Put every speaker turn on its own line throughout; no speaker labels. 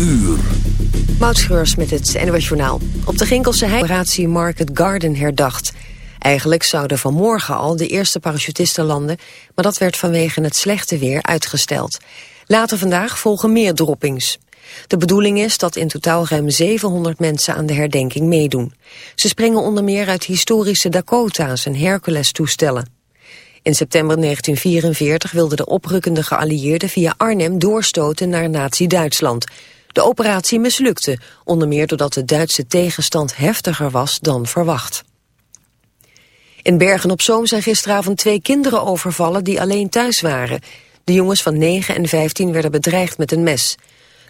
uur.
Met het NWS Journaal. Op de Ginkelse operatie Market Garden herdacht. Eigenlijk zouden vanmorgen al de eerste parachutisten landen... maar dat werd vanwege het slechte weer uitgesteld. Later vandaag volgen meer droppings. De bedoeling is dat in totaal ruim 700 mensen aan de herdenking meedoen. Ze springen onder meer uit historische Dakota's en Hercules-toestellen. In september 1944 wilden de oprukkende geallieerden via Arnhem doorstoten naar nazi-Duitsland. De operatie mislukte, onder meer doordat de Duitse tegenstand heftiger was dan verwacht. In Bergen-op-Zoom zijn gisteravond twee kinderen overvallen die alleen thuis waren. De jongens van 9 en 15 werden bedreigd met een mes.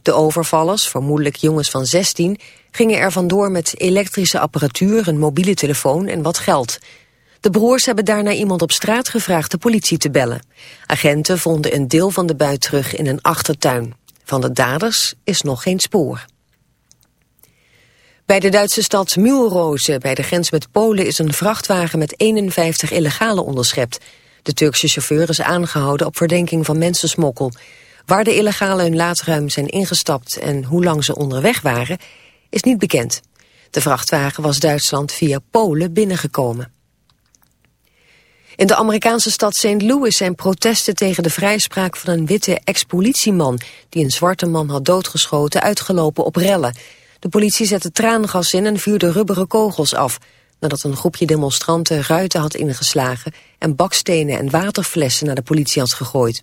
De overvallers, vermoedelijk jongens van 16, gingen er vandoor met elektrische apparatuur, een mobiele telefoon en wat geld. De broers hebben daarna iemand op straat gevraagd de politie te bellen. Agenten vonden een deel van de buit terug in een achtertuin. Van de daders is nog geen spoor. Bij de Duitse stad Mühlrose, bij de grens met Polen, is een vrachtwagen met 51 illegale onderschept. De Turkse chauffeur is aangehouden op verdenking van mensensmokkel. Waar de illegalen hun laadruim zijn ingestapt en hoe lang ze onderweg waren, is niet bekend. De vrachtwagen was Duitsland via Polen binnengekomen. In de Amerikaanse stad St. Louis zijn protesten tegen de vrijspraak van een witte ex-politieman die een zwarte man had doodgeschoten uitgelopen op rellen. De politie zette traangas in en vuurde rubberen kogels af nadat een groepje demonstranten ruiten had ingeslagen en bakstenen en waterflessen naar de politie had gegooid.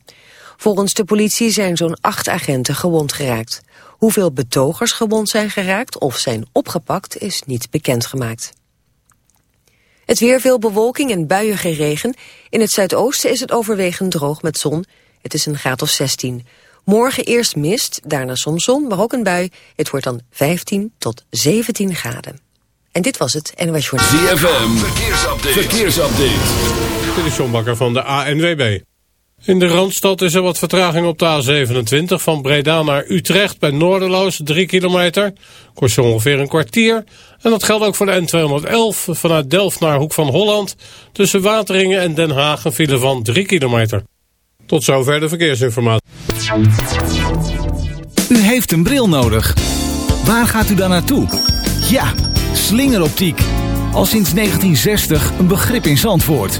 Volgens de politie zijn zo'n acht agenten gewond geraakt. Hoeveel betogers gewond zijn geraakt of zijn opgepakt is niet bekendgemaakt. Het weer veel bewolking en buiige regen. In het zuidoosten is het overwegend droog met zon. Het is een graad of 16. Morgen eerst mist, daarna soms zon, maar ook een bui. Het wordt dan 15 tot 17 graden. En dit was het NOS Journal.
ZFM, verkeersupdate. verkeersupdate.
Dit is John Bakker van de ANWB. In de Randstad is er wat vertraging op de A27 van Breda naar Utrecht bij Noorderloos, 3 kilometer. Kost je ongeveer een kwartier. En dat geldt ook voor de N211 vanuit Delft naar Hoek van Holland. Tussen Wateringen en Den Haag een file van 3 kilometer. Tot zover de verkeersinformatie.
U heeft een bril nodig. Waar gaat u dan naartoe? Ja, slingeroptiek. Al sinds 1960 een begrip in Zandvoort.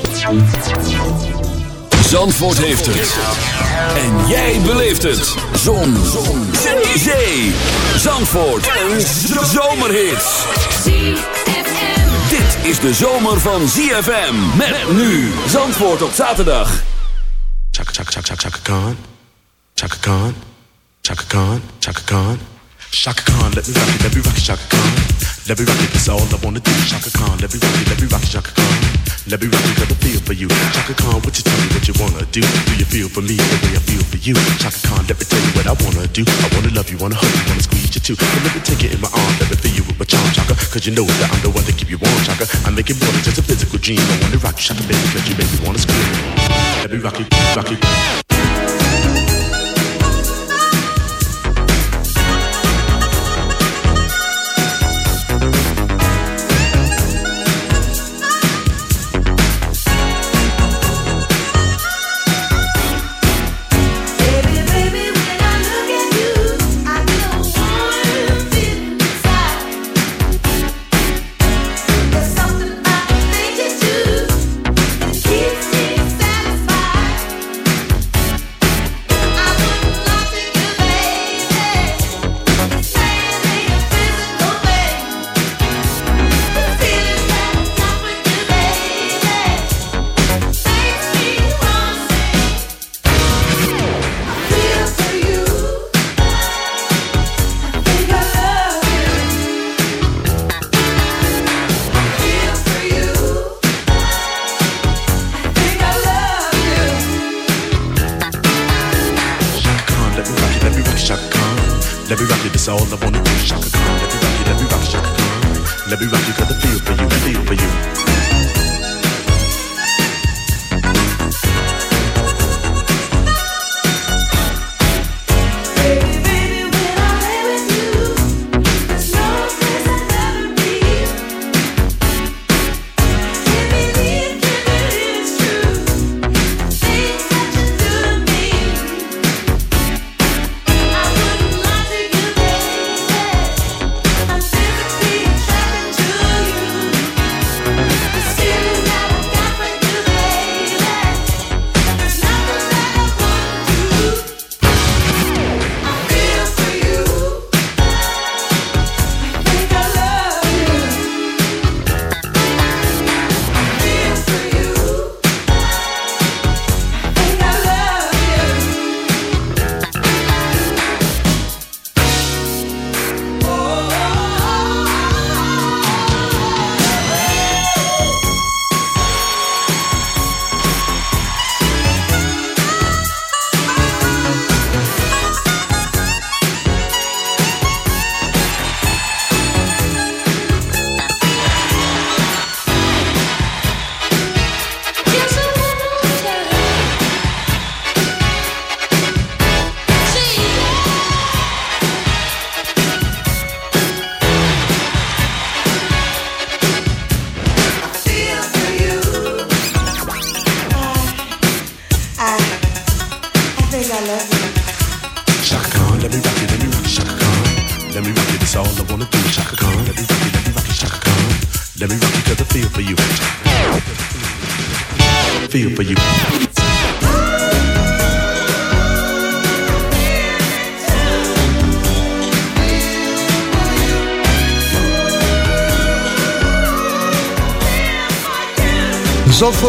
Zandvoort heeft het. En jij beleeft het. Zon. Zon. Zee. Zandvoort. Een zomerhit. Dit is de zomer van ZFM. Met nu. Zandvoort op zaterdag.
Chaka chaka chaka chaka Khan. Chaka Khan. Chaka Khan. Chaka Khan. Chaka Khan. Let me rock it. Let me rock it. Chaka. Let me rock it, that's all I wanna do. Chaka Khan, let me rock it, let me rock it, Chaka Khan. Let me rock it, got a feel for you. Chaka Khan, what you tell me what you wanna do? Do you feel for me the way I feel for you? Chaka Khan, let me tell you what I wanna do. I wanna love you, wanna hug you, wanna squeeze you too. But let me take it in my arms, let me feel you with my charm, Chaka. Cause you know that I'm the one that keep you warm, Chaka. I make it more than just a physical dream. I wanna rock you, Chaka, baby, cause you make me wanna scream. Let me rock it, rock it.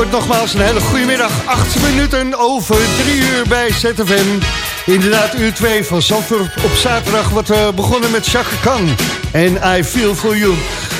Zandvoort nogmaals een hele goede middag. 8 minuten over 3 uur bij ZFM. Inderdaad, uur 2 van Zandvoort op zaterdag. Wat we begonnen met Chaka Khan en I Feel For You.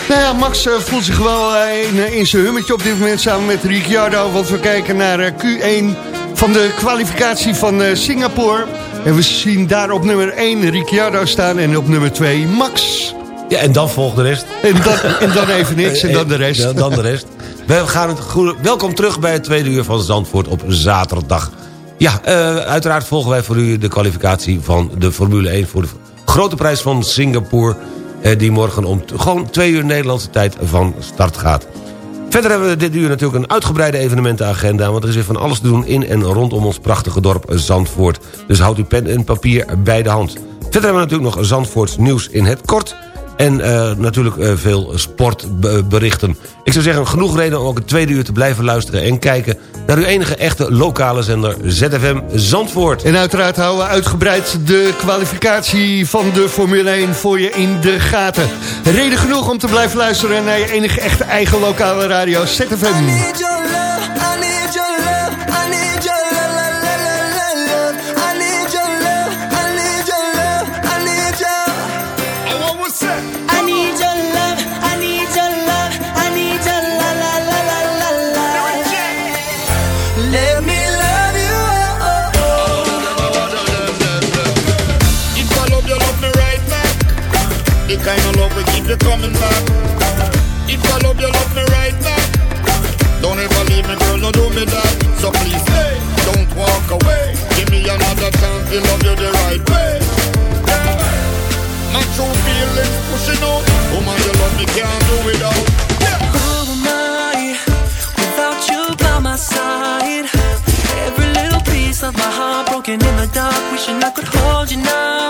Nou ja, Max uh, voelt zich wel uh, in, in zijn hummetje op dit moment samen met Ricciardo. Want we kijken naar uh, Q1 van de kwalificatie van Singapore. En we zien daar op nummer 1 Ricciardo staan en op nummer 2 Max.
Ja, en dan volgt de rest.
En dan, en dan even niks en dan de rest.
Dan, dan de rest. We gaan het welkom terug bij het tweede uur van Zandvoort op zaterdag. Ja, uh, uiteraard volgen wij voor u de kwalificatie van de Formule 1... voor de grote prijs van Singapore... Uh, die morgen om gewoon twee uur Nederlandse tijd van start gaat. Verder hebben we dit uur natuurlijk een uitgebreide evenementenagenda... want er is weer van alles te doen in en rondom ons prachtige dorp Zandvoort. Dus houd uw pen en papier bij de hand. Verder hebben we natuurlijk nog Zandvoorts nieuws in het kort... En uh, natuurlijk uh, veel sportberichten. Ik zou zeggen, genoeg reden om ook het tweede uur te blijven luisteren... en kijken naar uw enige echte lokale zender ZFM Zandvoort.
En uiteraard houden we uitgebreid de kwalificatie van de Formule 1 voor je in de gaten. Reden genoeg om te blijven luisteren naar je enige echte eigen lokale radio ZFM.
So please, don't walk away. Give me another chance to love you the right way. Yeah. My true feelings pushing out. Oh my, you love me, can't do without. Yeah.
Who am I without you by my side? Every little piece of my heart broken in the dark, wishing I could hold you now.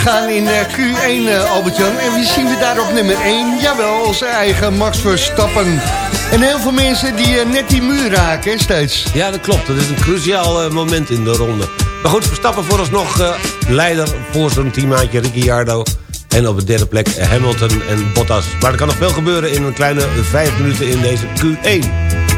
gaan in eh, Q1, eh, Albert-Jan. En wie zien we daar op nummer 1? Jawel, onze eigen Max Verstappen. En heel veel mensen die eh, net die muur raken, steeds.
Ja, dat klopt. Dat is een cruciaal moment in de ronde. Maar goed, Verstappen vooralsnog leider voor zo'n teammaatje Ricciardo. En op de derde plek Hamilton en Bottas. Maar er kan nog veel gebeuren in een kleine vijf minuten in deze Q1.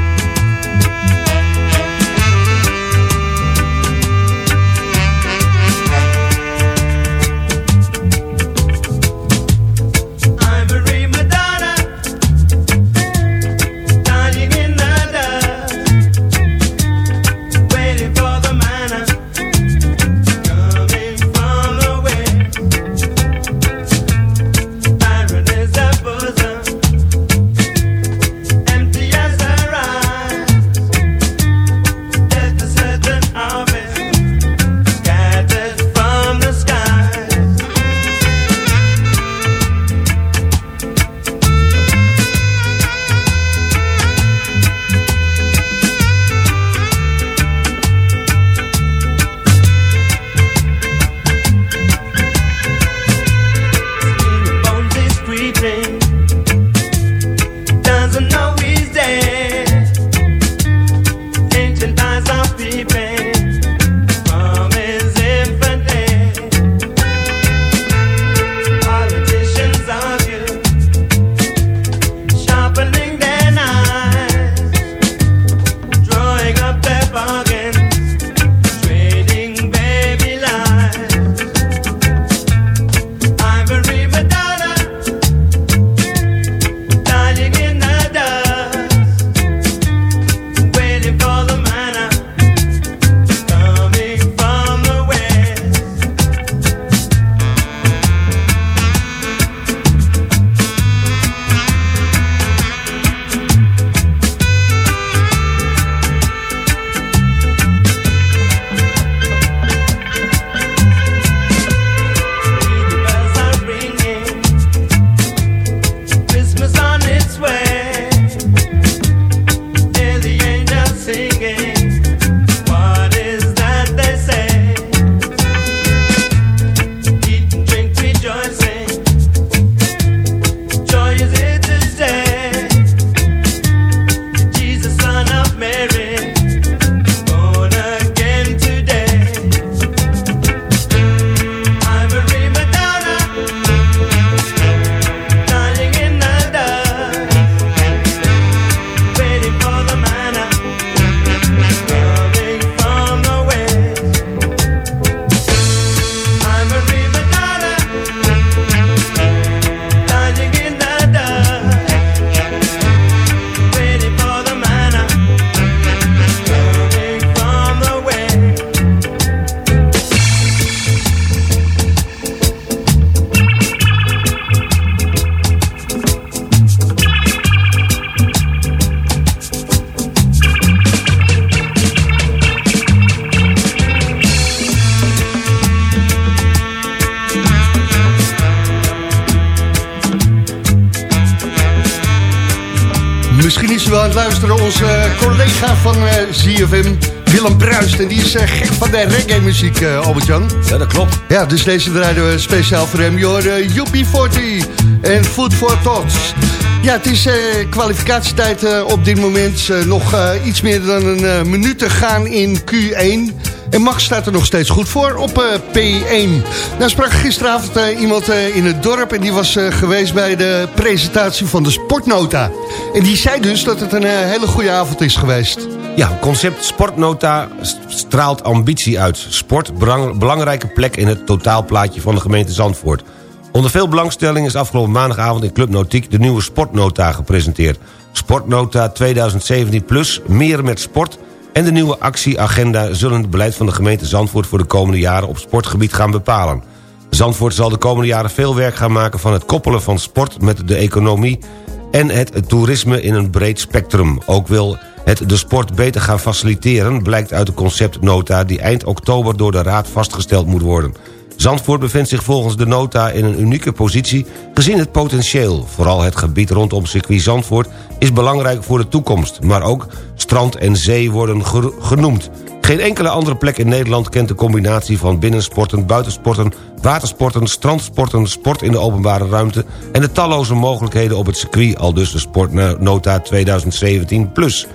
De reggae-muziek, eh, Albert-Jan.
Ja, dat klopt.
Ja, dus deze draaien we speciaal voor hem. Je hoort eh, UB40 en Food for Thoughts. Ja, het is eh, kwalificatietijd op dit moment. Nog iets meer dan een minuut te gaan in Q1. En Max staat er nog steeds goed voor op eh, P1. Nou sprak gisteravond iemand in het dorp... en die was geweest bij de presentatie van de Sportnota. En die zei dus dat het een hele goede avond is geweest.
Ja, concept Sportnota st- straalt ambitie uit. Sport, belang- belangrijke plek in het totaalplaatje van de gemeente Zandvoort. Onder veel belangstelling is afgelopen maandagavond in Club Notiek... de nieuwe Sportnota gepresenteerd. Sportnota 2017 plus, meer met sport... en de nieuwe actieagenda zullen het beleid van de gemeente Zandvoort... voor de komende jaren op sportgebied gaan bepalen. Zandvoort zal de komende jaren veel werk gaan maken... van het koppelen van sport met de economie en het toerisme in een breed spectrum. Ook wil het de sport beter gaan faciliteren... blijkt uit de conceptnota die eind oktober door de Raad vastgesteld moet worden. Zandvoort bevindt zich volgens de nota in een unieke positie... gezien het potentieel. Vooral het gebied rondom circuit Zandvoort is belangrijk voor de toekomst... maar ook strand en zee worden ge- genoemd. Geen enkele andere plek in Nederland kent de combinatie van binnensporten, buitensporten, watersporten, strandsporten, sport in de openbare ruimte en de talloze mogelijkheden op het circuit, al dus de Sportnota 2017 plus.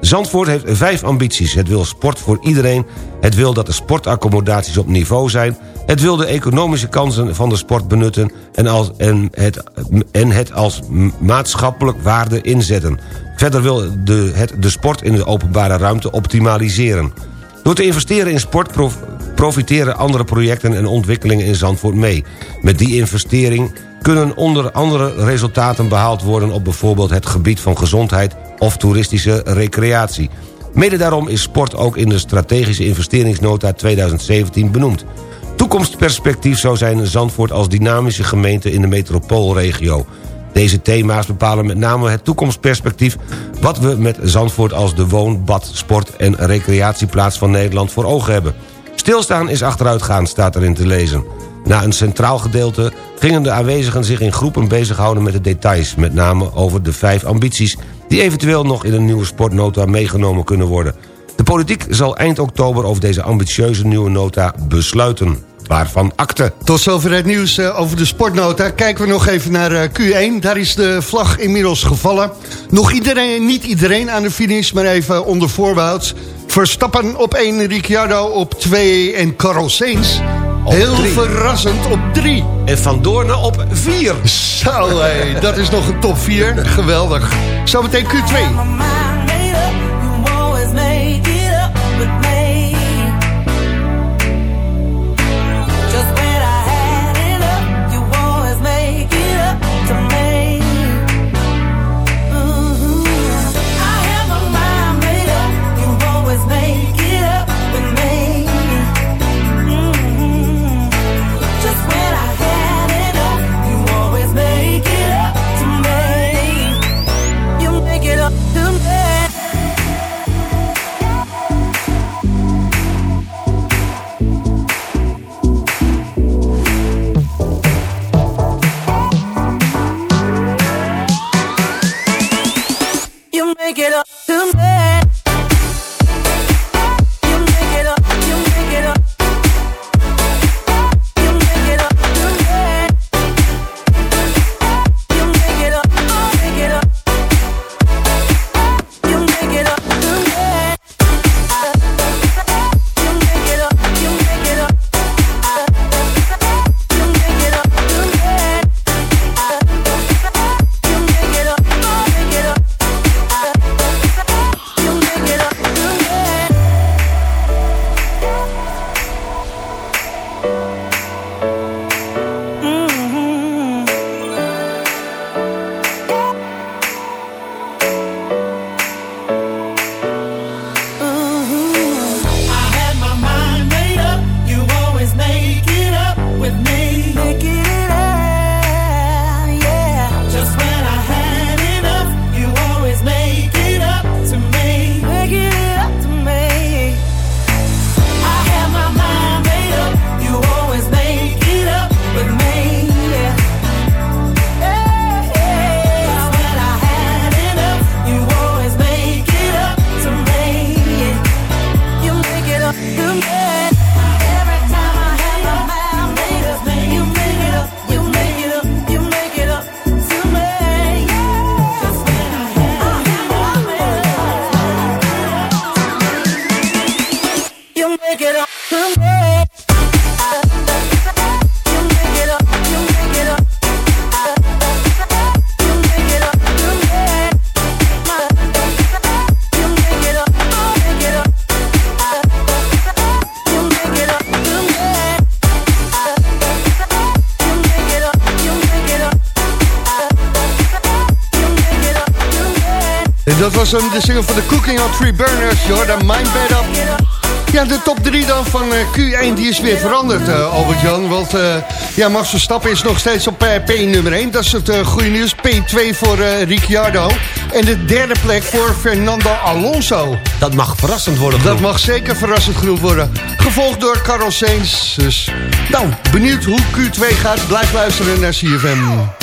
Zandvoort heeft vijf ambities. Het wil sport voor iedereen. Het wil dat de sportaccommodaties op niveau zijn. Het wil de economische kansen van de sport benutten... en, als, en, het, en het als maatschappelijk waarde inzetten. Verder wil de, het de sport in de openbare ruimte optimaliseren. Door te investeren in sport prof- profiteren andere projecten en ontwikkelingen in Zandvoort mee. Met die investering kunnen onder andere resultaten behaald worden... op bijvoorbeeld het gebied van gezondheid of toeristische recreatie. Mede daarom is sport ook in de strategische investeringsnota 2017 benoemd. Toekomstperspectief zou zijn Zandvoort als dynamische gemeente in de metropoolregio. Deze thema's bepalen met name het toekomstperspectief... wat we met Zandvoort als de woon-, bad-, sport- en recreatieplaats van Nederland voor ogen hebben. Stilstaan is achteruitgaan, staat erin te lezen. Na een centraal gedeelte gingen de aanwezigen zich in groepen bezighouden met de details... met name over de vijf ambities die eventueel nog in een nieuwe sportnota meegenomen kunnen worden. De politiek zal eind oktober over deze ambitieuze nieuwe nota besluiten. Waarvan akte.
Tot zover het nieuws eh, over de sportnota. Kijken we nog even naar eh, Q1. Daar is de vlag inmiddels gevallen. Nog iedereen, niet iedereen aan de finish, maar even onder voorbehoud. Verstappen op 1, Ricciardo op 2 en Carlos Sainz.
Op
Heel
drie.
verrassend op 3.
En Van Doornen op 4.
Zo, hé, dat is nog een top 4. Geweldig. Zometeen Q2.
Was hem, de single van de Cooking on Three Burners, Jordan Mind Bed Up. Ja, de top 3 dan van eh, Q1, die is weer veranderd, eh, Albert-Jan. Want eh, ja, Max Verstappen is nog steeds op eh, P nummer 1. Dat is het goede nieuws. P2 voor Ricciardo. En de derde plek voor Fernando Alonso.
Dat mag verrassend worden
Dat mag zeker verrassend genoemd worden. Gevolgd door Carlos Sainz. Dus, nou, benieuwd hoe Q2 gaat. Blijf luisteren naar CFM.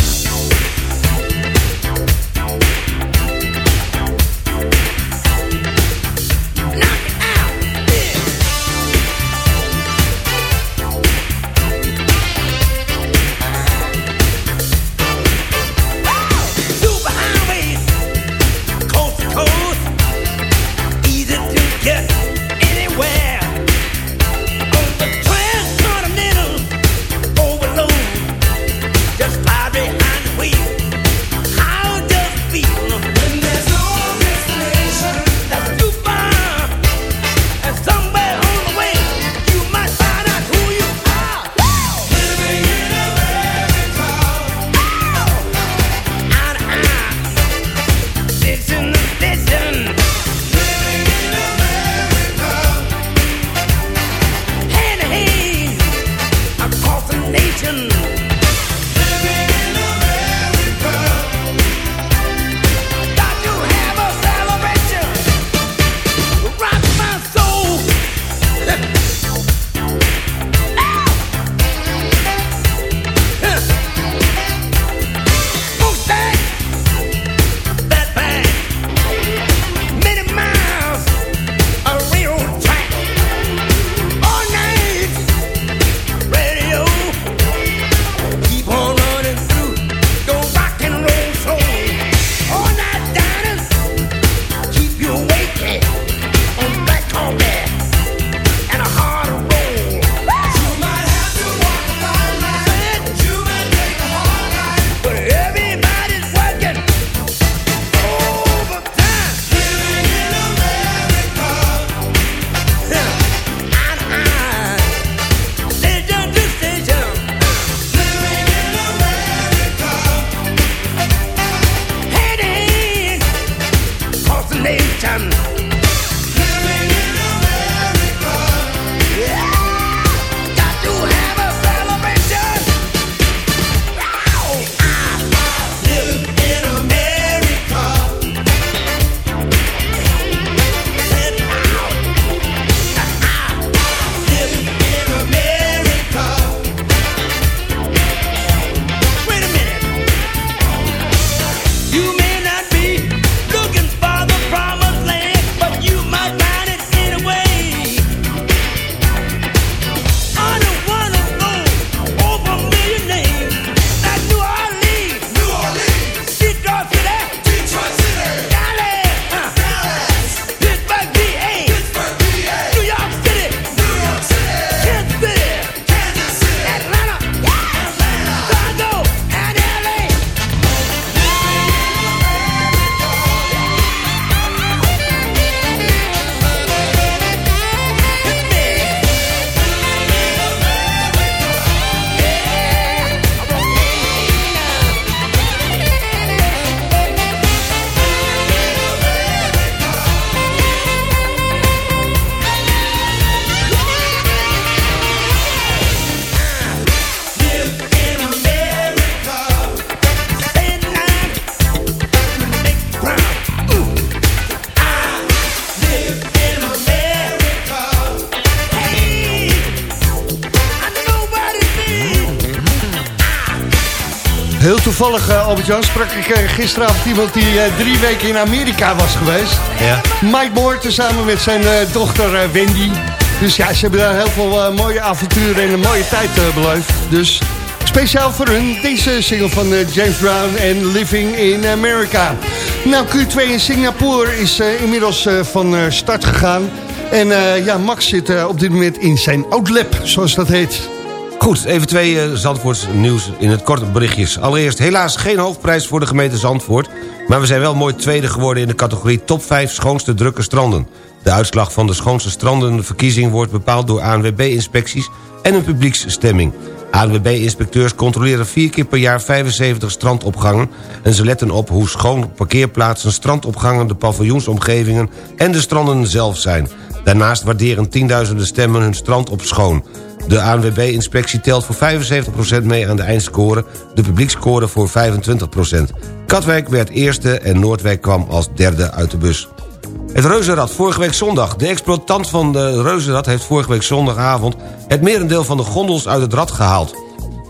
Heel toevallig, eh, Albert-Jan, sprak ik eh, gisteravond iemand die eh, drie weken in Amerika was geweest.
Ja.
Mike Moore, samen met zijn dochter Wendy. Dus ja, ze hebben daar heel veel mooie avonturen en een mooie tijd beleefd. Dus speciaal voor hun deze single van James Brown en Living in America. Nou, Q2 in Singapore is inmiddels van start gegaan.
En ja, Max zit op dit moment in zijn outlap, zoals dat heet.
Goed, even twee uh, Zandvoorts nieuws in het korte berichtjes. Allereerst helaas geen hoofdprijs voor de gemeente Zandvoort... maar we zijn wel mooi tweede geworden in de categorie top 5 schoonste drukke stranden. De uitslag van de schoonste strandenverkiezing wordt bepaald door ANWB-inspecties en een publieksstemming. ANWB-inspecteurs controleren vier keer per jaar 75 strandopgangen... en ze letten op hoe schoon parkeerplaatsen, strandopgangen... de paviljoensomgevingen en de stranden zelf zijn. Daarnaast waarderen tienduizenden stemmen hun strand op schoon. De ANWB-inspectie telt voor 75% mee aan de eindscore... de publiekscore voor 25%. Katwijk werd eerste en Noordwijk kwam als derde uit de bus. Het reuzenrad, vorige week zondag. De exploitant van de reuzenrad heeft vorige week zondagavond... het merendeel van de gondels uit het rad gehaald.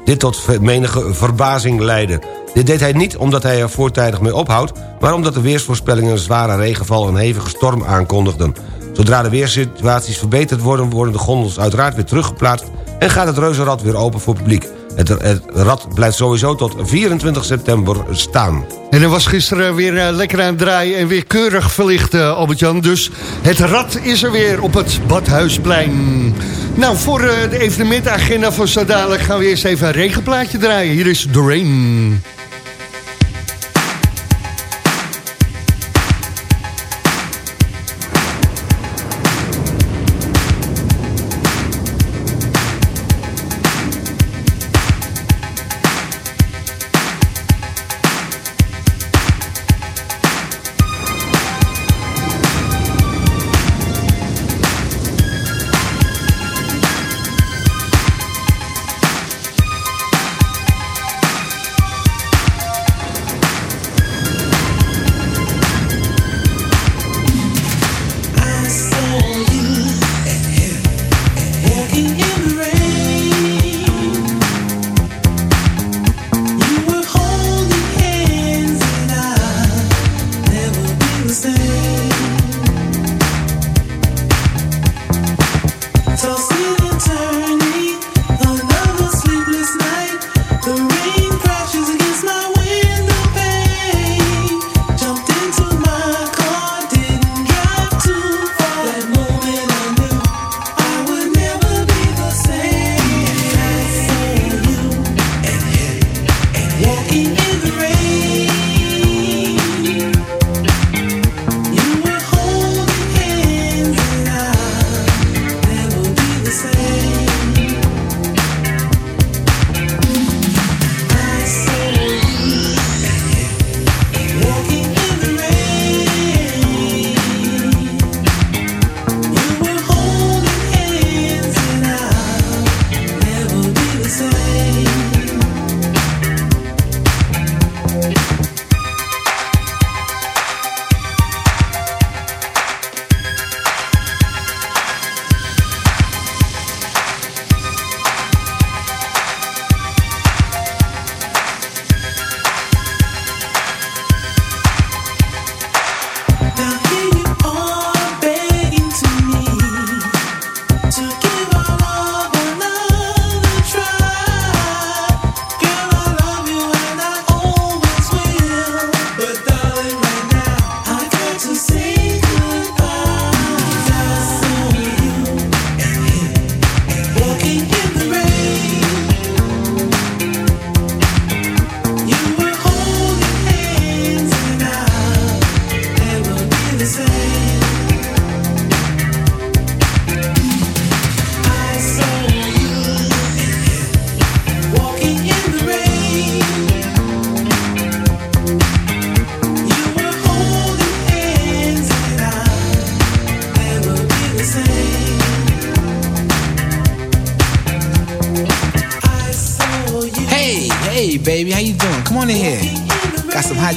Dit tot menige verbazing leidde. Dit deed hij niet omdat hij er voortijdig mee ophoudt... maar omdat de weersvoorspellingen zware regenval en hevige storm aankondigden. Zodra de weersituaties verbeterd worden... worden de gondels uiteraard weer teruggeplaatst... en gaat het reuzenrad weer open voor publiek. Het, het, rad blijft sowieso tot 24 september staan.
En er was gisteren weer uh, lekker aan het draaien en weer keurig verlicht, uh, Albert-Jan. Dus het rad is er weer op het Badhuisplein. Nou, voor uh, de evenementagenda van zo gaan we eerst even een regenplaatje draaien. Hier is The Rain.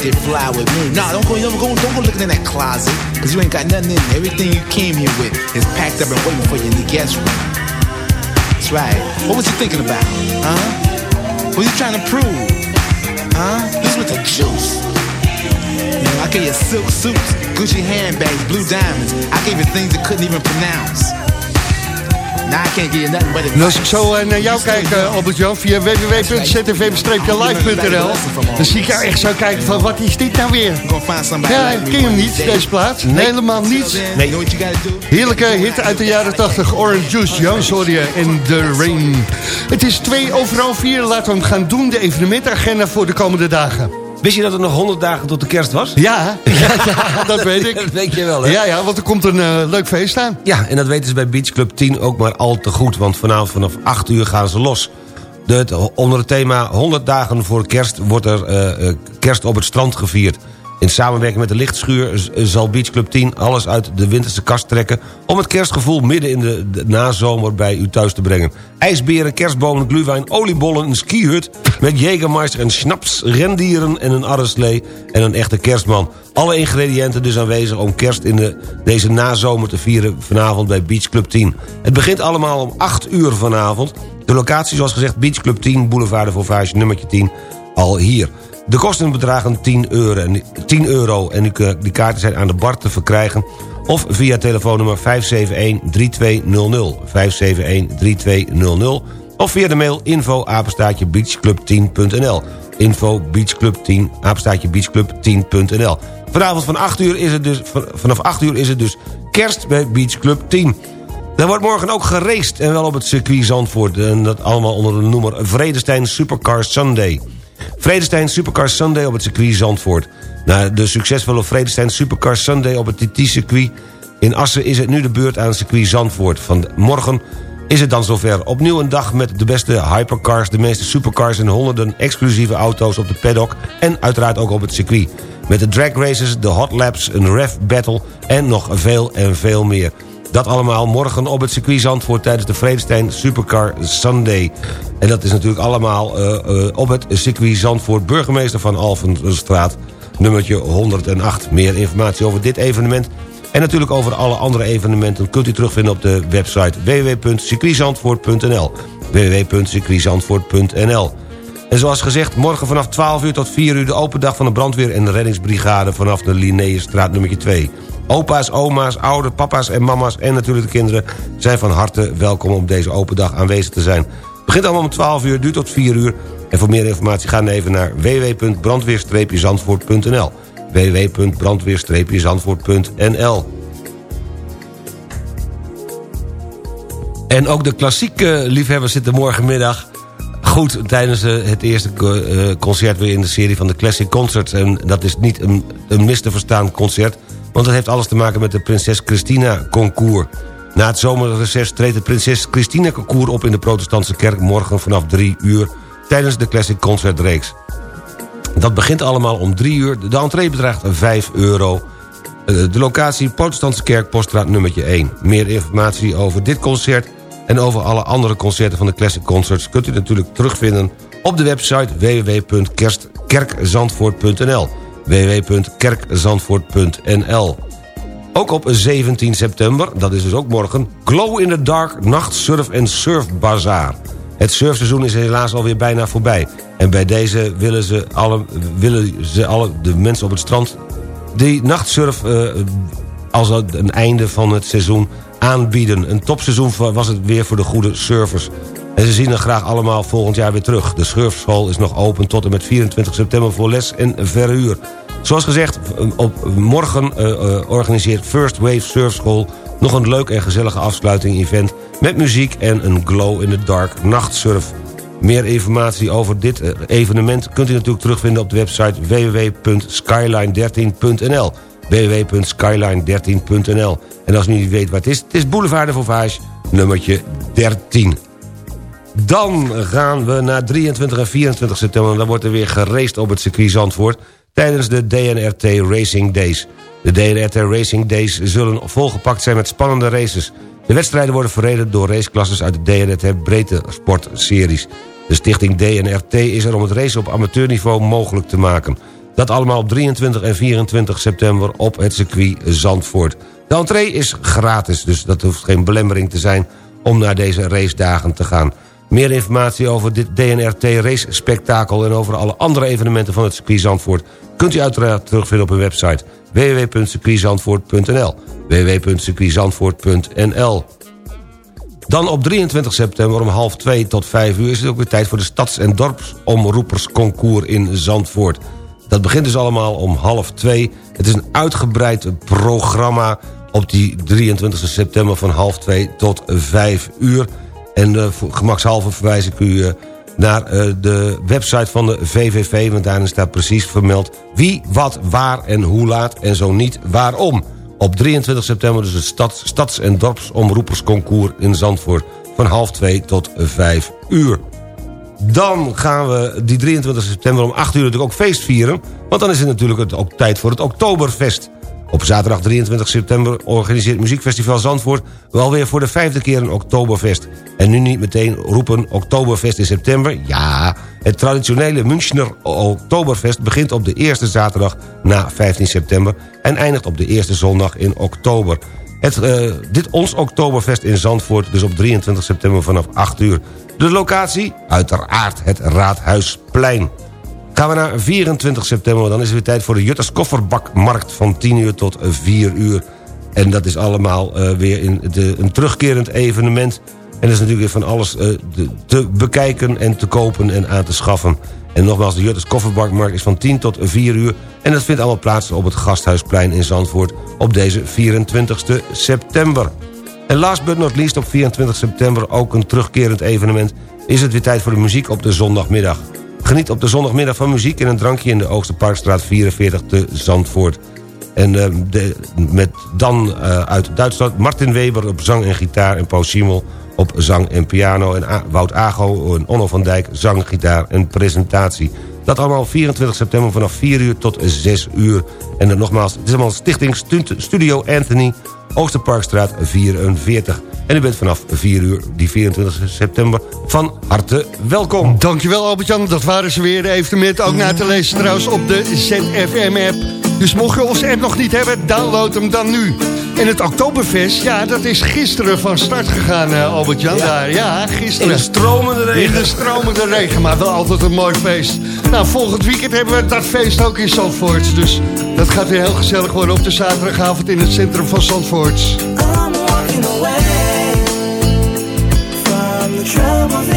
Did fly with me. Nah, don't go, don't go, don't go looking in that closet. Cause you ain't got nothing in there. Everything you came here with is packed up and waiting for you in the guest room. That's right. What was you thinking about? Huh? What you trying to prove? Huh? This was the juice. You I gave you silk suits, Gucci handbags, blue diamonds. I gave you things that couldn't even pronounce. Now I can't give you nothing but
En als ik zo eh, naar jou kijk, eh, Albert-Jan, via www.zfm-live.nl... dan zie ik jou echt zo kijken van, wat is dit nou weer? Ja, ik ken hem niet, deze plaat. Helemaal niet.
Nee. Gotta do?
Heerlijke hit uit de jaren 80, Orange Juice, Jan Sorje in The Rain. Het is twee overal vier, laten we hem gaan doen, de evenementagenda voor de komende dagen.
Wist je dat er nog 100 dagen tot de kerst was?
Ja, ja, ja, dat weet ik.
dat weet je wel, hè?
Ja, ja, want er komt een eh, leuk feest aan.
Ja, en dat weten ze bij Beach Club 10 ook maar al te goed. Want vanavond vanaf 8 uur gaan ze los. De, onder het thema 100 dagen voor kerst wordt er eh, eh, kerst op het strand gevierd. In samenwerking met de lichtschuur zal Beach Club 10 alles uit de winterse kast trekken... om het kerstgevoel midden in de, nazomer bij u thuis te brengen. IJsberen, kerstbomen, gluwijn, oliebollen, een skihut... met jegermeister en schnaps, rendieren en een arreslee en een echte kerstman. Alle ingrediënten dus aanwezig om kerst in de, deze nazomer te vieren vanavond bij Beach Club 10. Het begint allemaal om 8 uur vanavond. De locatie zoals gezegd Beach Club 10, Boulevard de Vauvage nummertje 10, al hier. De kosten bedragen 10 euro en, 10 euro en kunt- die kaarten zijn aan de bar te verkrijgen... of via telefoonnummer 571-3200, 571-3200... of via de mail info apenstaatje beachclub10.nl. Info beachclub10, apenstaatje beachclub10.nl. Vanavond van 8 uur is het dus, van- vanaf 8 uur is het dus kerst bij Beach Club 10. Er wordt morgen ook geraced en wel op het circuit Zandvoort. En dat allemaal onder de noemer Vredestein Supercar Sunday. Vredestein Supercar Sunday op het circuit Zandvoort. Na de succesvolle Vredestein Supercar Sunday op het TT-circuit in Assen... is het nu de beurt aan het circuit Zandvoort. Van morgen is het dan zover. Opnieuw een dag met de beste hypercars, de meeste supercars... en honderden exclusieve auto's op de paddock... en uiteraard ook op het circuit. Met de drag races, de hot laps, een ref battle... en nog veel en veel meer. Dat allemaal morgen op het circuit Zandvoort... tijdens de Vredestein Supercar Sunday. En dat is natuurlijk allemaal eh, eh, op het circuit Zandvoort... burgemeester van Alphenstraat, nummertje 108. Meer informatie over dit evenement... en natuurlijk over alle andere evenementen... kunt u terugvinden op de website www.circuitzandvoort.nl www.circuitzandvoort.nl en zoals gezegd, morgen vanaf 12 uur tot 4 uur... de open dag van de brandweer en de reddingsbrigade... vanaf de Linnaeusstraat nummer 2. Opa's, oma's, ouders, papa's en mama's en natuurlijk de kinderen... zijn van harte welkom om deze open dag aanwezig te zijn. Het begint allemaal om 12 uur, duurt tot 4 uur. En voor meer informatie ga even naar www.brandweer-zandvoort.nl www.brandweer-zandvoort.nl En ook de klassieke liefhebbers zitten morgenmiddag goed tijdens eh, het eerste eh, concert weer in de serie van de Classic Concerts. En dat is niet een, een mis te verstaan concert, want het heeft alles te maken met de Prinses Christina Concours. Na het zomerreces treedt de Prinses Christina Concours op in de protestantse kerk morgen vanaf 3 uur tijdens de Classic Concertreeks. Dat begint allemaal om 3 uur. De entree bedraagt 5 euro. Eh, De locatie Protestantse Kerk, poststraat nummertje 1. Meer informatie over dit concert en over alle andere concerten van de Classic Concerts... kunt u natuurlijk terugvinden op de website www.kerkzandvoort.nl www.kerkzandvoort.nl Ook op 17 september, dat is dus ook morgen... Glow in the Dark Nacht Surf en Surf Bazaar. Het surfseizoen is helaas alweer bijna voorbij. En bij deze willen ze alle, willen ze alle de mensen op het strand... die nachtsurf eh, als een einde van het seizoen aanbieden. Een topseizoen was het weer voor de goede surfers. En ze zien er graag allemaal volgend jaar weer terug. De surfschool is nog open tot en met 24 september voor les en verhuur. Zoals gezegd, op morgen eh, eh, organiseert First Wave Surfschool... nog een leuk en gezellige afsluiting-event... met muziek en een glow-in-the-dark nachtsurf. Meer informatie over dit eh, evenement kunt u natuurlijk terugvinden op de website www.skyline13.nl www.skyline13.nl. En als u niet weet wat het is, het is Boulevard de Vauvage, nummertje 13. Dan gaan we naar 23 en 24 september. Dan wordt er weer geraced op het circuit Zandvoort... tijdens de DNRT Racing Days. De DNRT Racing Days zullen volgepakt zijn met spannende races. De wedstrijden worden verreden door raceklasses uit de DNRT Breedte Sportseries. De stichting DNRT is er om het racen op amateurniveau mogelijk te maken. Dat allemaal op 23 en 24 september op het circuit Zandvoort. De entree is gratis, dus dat hoeft geen belemmering te zijn... om naar deze racedagen te gaan. Meer informatie over dit DNRT race spektakel... en over alle andere evenementen van het circuit Zandvoort... kunt u uiteraard terugvinden op hun website www.circuitzandvoort.nl www.circuitzandvoort.nl Dan op 23 september om half 2 tot 5 uur... is het ook weer tijd voor de Stads- en Dorpsomroepersconcours in Zandvoort. Dat begint dus allemaal om half 2. Het is een uitgebreid programma op die 23 september van half 2 tot 5 uur... En voor gemakshalve verwijs ik u uh, naar uh, de website van de VVV... want daarin staat precies vermeld wie, wat, waar en hoe laat... en zo niet waarom. Op 23 september dus het Stads-, Stads en Dorpsomroepersconcours in Zandvoort... van half 2 tot 5 uur. Dan gaan we die 23 september om 8 uur natuurlijk ook feest vieren... want dan is het natuurlijk ook tijd voor het Oktoberfest... Op zaterdag 23 september organiseert Muziekfestival Zandvoort... wel weer voor de vijfde keer een Oktoberfest. En nu niet meteen roepen Oktoberfest in september. Ja, het traditionele Münchner Oktoberfest begint op de eerste zaterdag na 15 september... en eindigt op de eerste zondag in oktober. Het, uh, dit ons Oktoberfest in Zandvoort dus op 23 september vanaf 8 uur. De locatie? Uiteraard het Raadhuisplein. Gaan we naar 24 september, dan is het weer tijd voor de Jutters Kofferbakmarkt... van 10 uur tot 4 uur. En dat is allemaal uh, weer in de, een terugkerend evenement. En er is natuurlijk weer van alles de, te bekijken en te kopen en aan te schaffen. En nogmaals, de Jutters Kofferbakmarkt is van 10 tot 4 uur... en dat vindt allemaal plaats op het Gasthuisplein in Zandvoort... op deze 24 september. En last but not least, op 24 september ook een terugkerend evenement... is het weer tijd voor de muziek op de zondagmiddag. Geniet op de zondagmiddag van muziek en een drankje... in de Oosterparkstraat 44 te Zandvoort. En uh, de, met dan uh, uit Duitsland Martin Weber op zang en gitaar... en Paul Simel op zang en piano. En Wout Ago en Onno van Dijk zang, gitaar en presentatie. Dat allemaal 24 september vanaf 4 uur tot 6 uur. En dan nogmaals, het is allemaal Stichting Studio Anthony... Oosterparkstraat 44. En u bent vanaf 4 uur, die 24 september, van harte welkom.
Dankjewel Albert-Jan, dat waren ze weer. De evenement ook na te lezen trouwens op de ZFM-app. Dus mocht je onze app nog niet hebben, download hem dan nu. En het Oktoberfest, ja, dat is gisteren van start gegaan, uh, Albert-Jan. Ja. Daar, ja, gisteren.
In de stromende regen.
In de stromende regen, maar wel altijd een mooi feest. Nou, volgend weekend hebben we dat feest ook in Zandvoort. Dus dat gaat weer heel gezellig worden op de zaterdagavond in het centrum van Zandvoort.
I'm walking away from the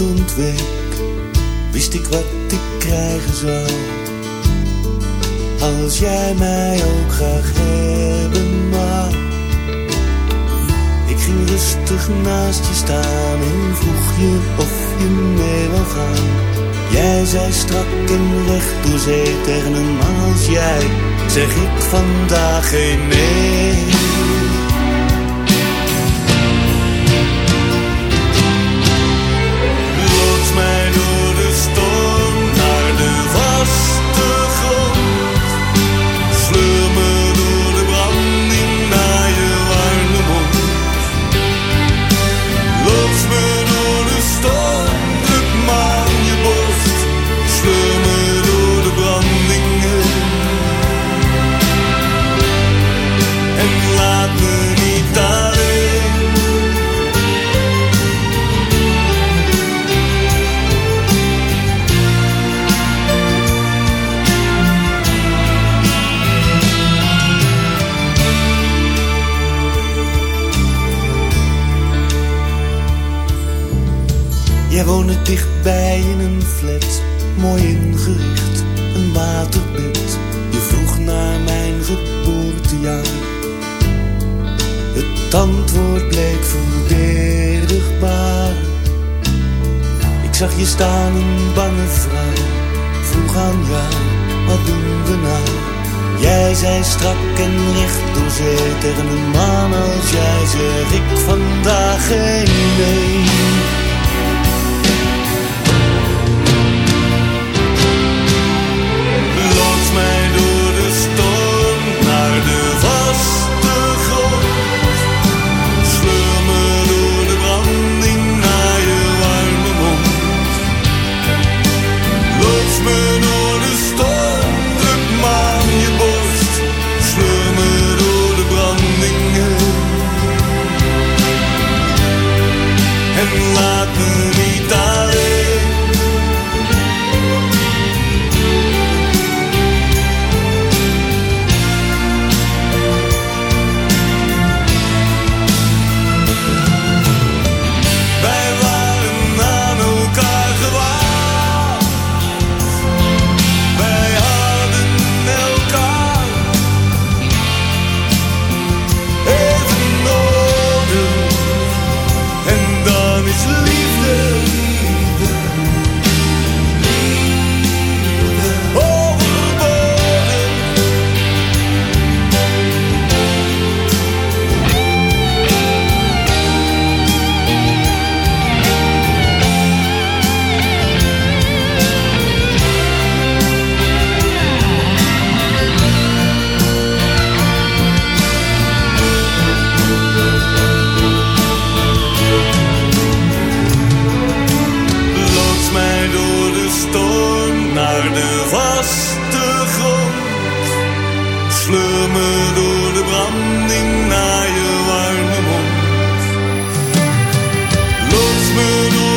ontweek, wist ik wat ik krijgen zou. Als jij mij ook graag hebben wou. Ik ging rustig naast je staan en vroeg je of je mee wil gaan. Jij zei strak en recht door zee tegen man als jij, zeg ik vandaag geen nee. Je staan, een bange vrouw. Vroeg aan jou, wat doen we nou? Jij zei strak en recht door zee tegen een man als jij zeg ik vandaag geen nee. Sleur me door de branding naar je warme mond. Loods me door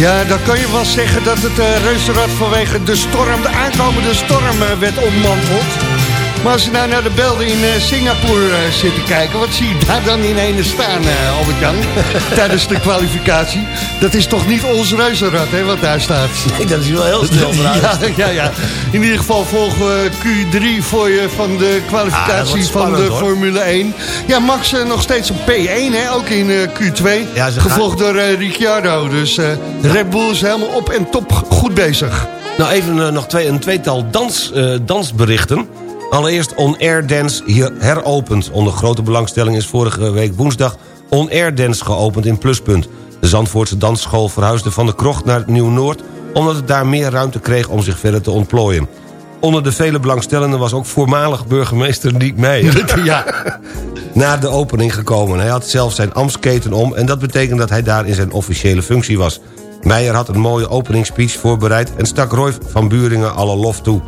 Ja, dan kan je wel zeggen dat het uh, reuzenrad vanwege de storm, de aankomende storm, eh, werd ontmanteld. Maar als je nou naar de belden in eh, Singapore eh, zit te kijken... wat zie je daar dan in ene staan, eh, Albert-Jan? tijdens de kwalificatie. Dat is toch niet ons reuzenrad, hè, wat daar staat?
Nee, dat is wel heel snel
ja, ja, ja. In ieder geval volgen we Q3 voor je van de
Ah,
kwalificatie van de
hoor.
Formule 1. Ja, Max nog steeds op P1, hè, ook in eh, Q2.
Ja,
gevolgd door Ricciardo. Dus Red Bull is helemaal op en top goed bezig.
Nou, even nog twee, een tweetal dans, dansberichten. Allereerst On Air Dance hier heropend. Onder grote belangstelling is vorige week woensdag On Air Dance geopend in Pluspunt. De Zandvoortse dansschool verhuisde van de krocht naar Nieuw-Noord... omdat het daar meer ruimte kreeg om zich verder te ontplooien. Onder de vele belangstellenden was ook voormalig burgemeester Niek Meijer.
Ja.
Na de opening gekomen. Hij had zelf zijn ambtsketen om... en dat betekent dat hij daar in zijn officiële functie was. Meijer had een mooie openingsspeech voorbereid... en stak Roy van Buringen alle lof toe.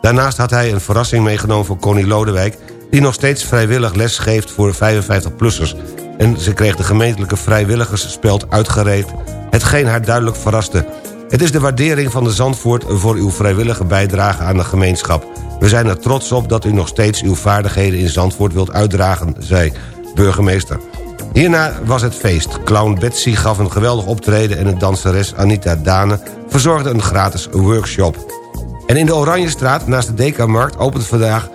Daarnaast had hij een verrassing meegenomen voor Connie Lodewijk... die nog steeds vrijwillig les geeft voor 55-plussers. En ze kreeg de gemeentelijke vrijwilligersspeld uitgereikt... hetgeen haar duidelijk verraste. Het is de waardering van de Zandvoort voor uw vrijwillige bijdrage aan de gemeenschap. We zijn er trots op dat u nog steeds uw vaardigheden in Zandvoort wilt uitdragen, zei burgemeester. Hierna was het feest. Clown Betsy gaf een geweldig optreden... en de danseres Anita Dane verzorgde een gratis workshop. En in de Oranjestraat, naast de Dekamarkt... opent vandaag uh,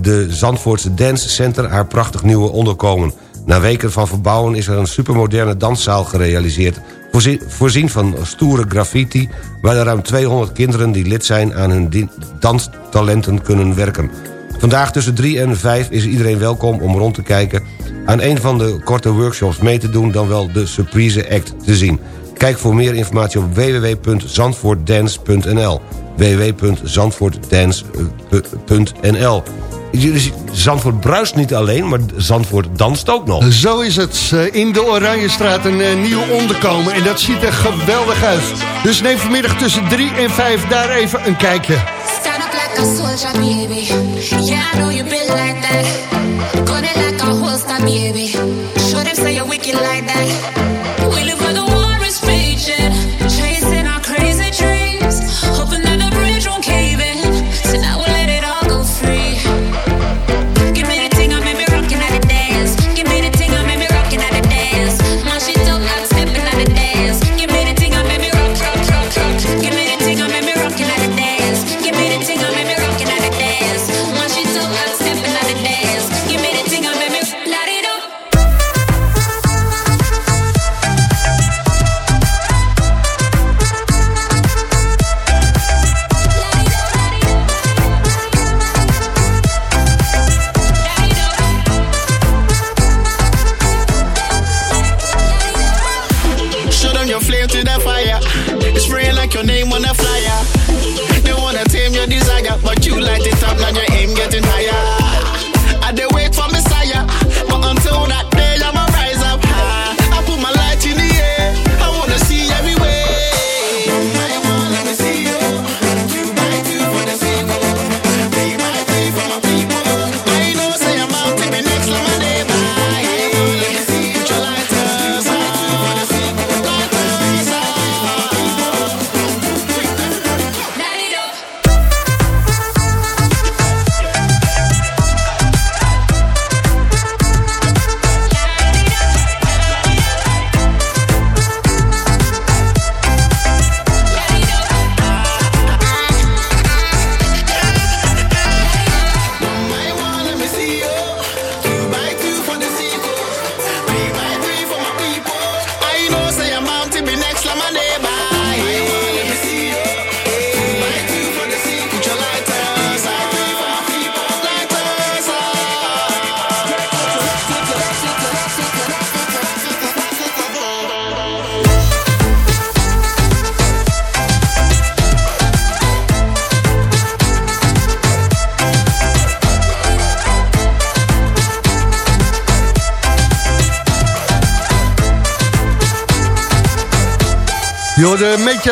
de Zandvoortse Dance Center haar prachtig nieuwe onderkomen. Na weken van verbouwen is er een supermoderne danszaal gerealiseerd... Voorzien, van stoere graffiti... waar er ruim 200 kinderen die lid zijn aan hun danstalenten kunnen werken. Vandaag tussen 3 en 5 is iedereen welkom om rond te kijken... aan een van de korte workshops mee te doen... dan wel de surprise act te zien. Kijk voor meer informatie op www.zandvoortdance.nl www.zandvoortdance.nl Zandvoort bruist niet alleen, maar Zandvoort danst ook nog.
Zo is het. Eh, In de Oranjestraat een uh, nieuw onderkomen. En dat ziet er geweldig uit. Dus neem vanmiddag tussen 3 en 5 daar even een kijkje.
Stand up like a soldier, baby. Yeah, I know you been like that. Gun it like a holster, baby. Show them say you're wicked like that. We live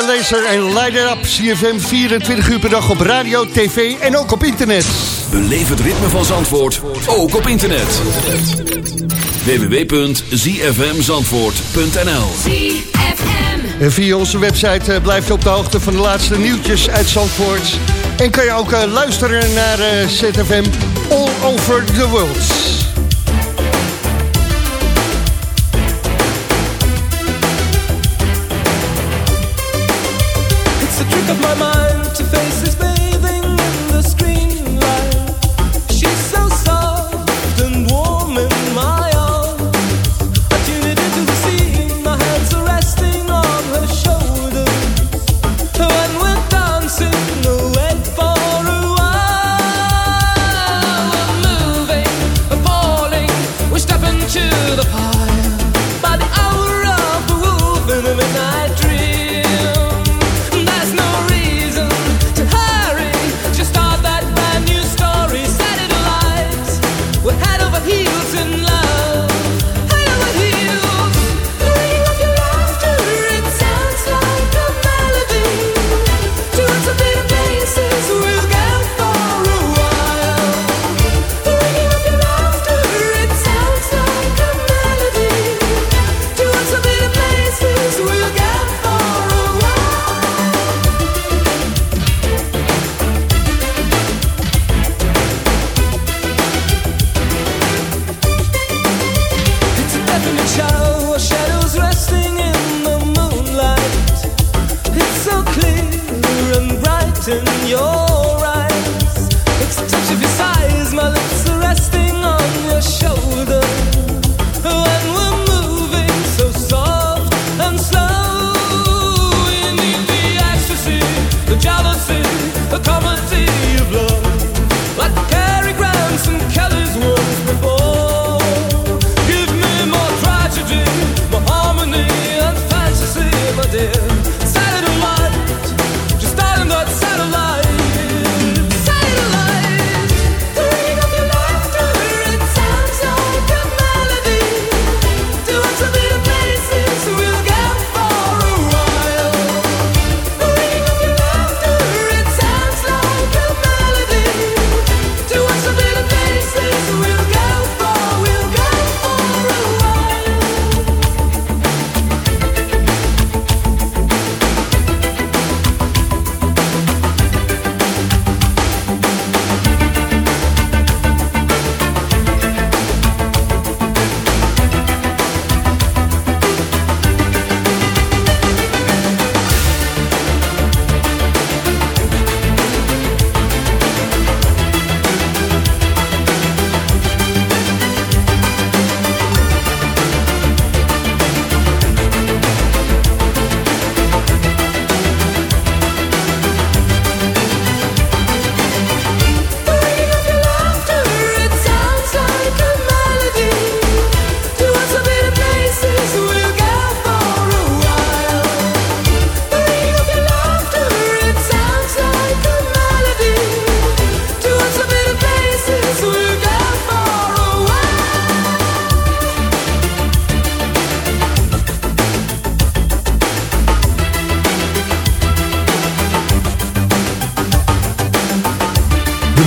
Laser en Light It Up. CFM 24 uur per dag op radio, tv en ook op internet.
Beleef het ritme van Zandvoort, ook op internet. www.zfmzandvoort.nl
En via onze website eh, blijf je op de hoogte van de laatste nieuwtjes uit Zandvoort. En kan je ook eh, luisteren naar eh, ZFM All Over The World.
Of my mind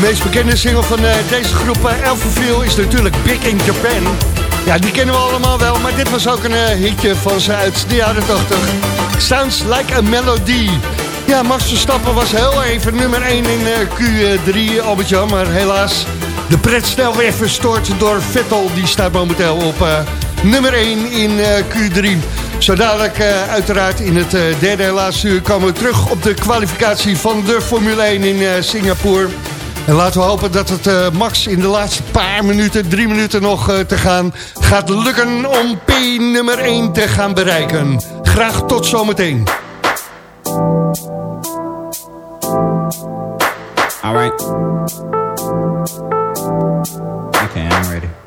meest bekende single van eh, deze groep uh, Elfenville is natuurlijk Big in Japan. Ja, die kennen we allemaal wel, maar dit was ook een eh, hitje van ze uit de jaren 80. Sounds like a melody. Ja, Max Verstappen was heel even nummer 1 in Q3, Albert-Jan, maar helaas de pret snel weer verstoord door Vettel. Die staat momenteel op nummer 1 in Q3. Zo dadelijk uiteraard in het derde en laatste uur komen we terug op de kwalificatie van de Formule 1 in Singapore. En laten we hopen dat het Max in de laatste paar minuten, drie minuten nog te gaan, gaat lukken om P nummer 1 te gaan bereiken. Graag tot zometeen.
All right. Okay, I'm ready.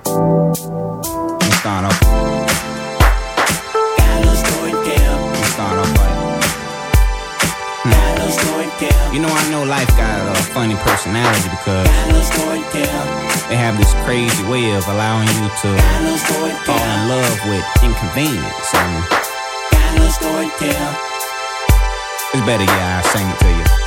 You know, I know life got a funny personality because they have this crazy way of allowing you to fall in love with inconvenience. And it's better, yeah, I sing it to you.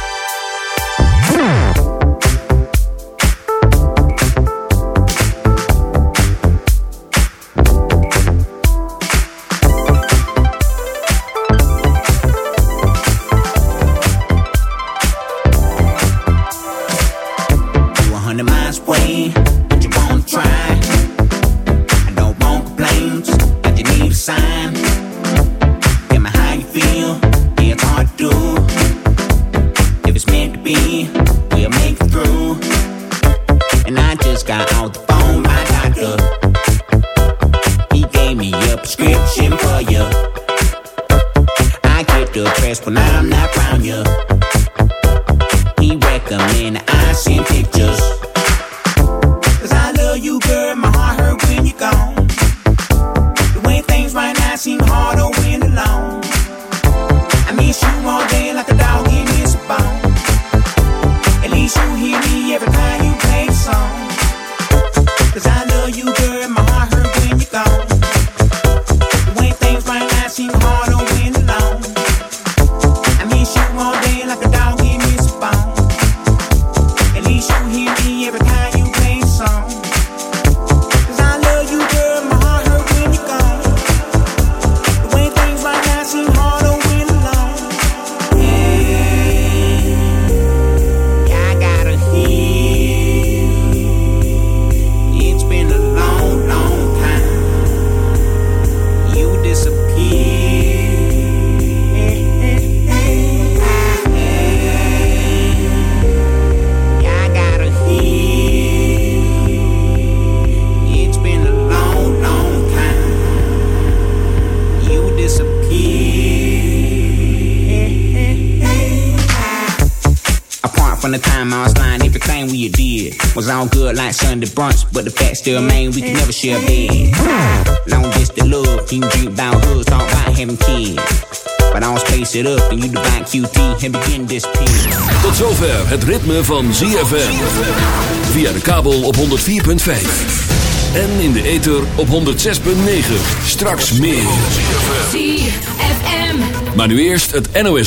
Still remain we can never share a bed. Long distance love, you can dream about hoods, talk about having kids. But I don't space it up and you divide QT and begin this piece.
Tot zover het ritme van ZFM. Via de kabel op 104.5. En in de ether op 106.9. Straks meer.
ZFM.
Maar nu eerst het NOS.